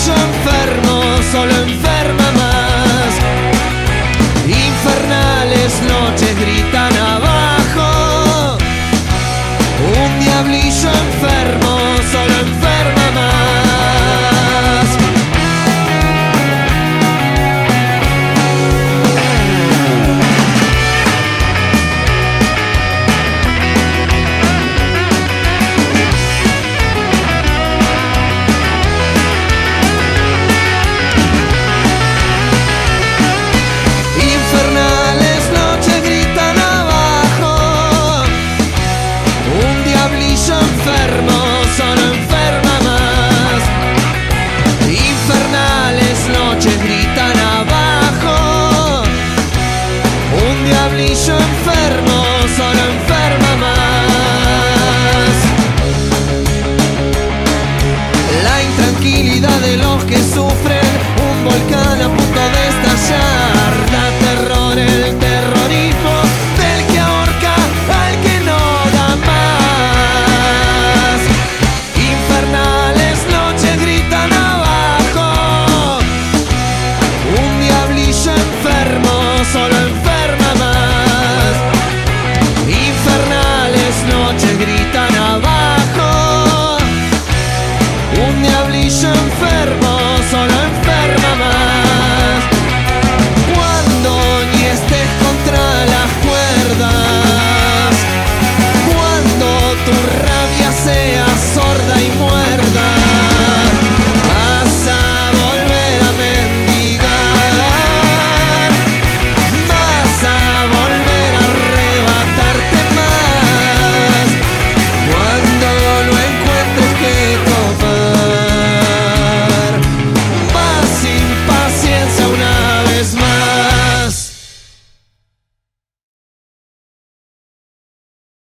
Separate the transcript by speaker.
Speaker 1: mucho enfermo, solo enferma más. Infernales noches gritan abajo. Un diablillo enfermo.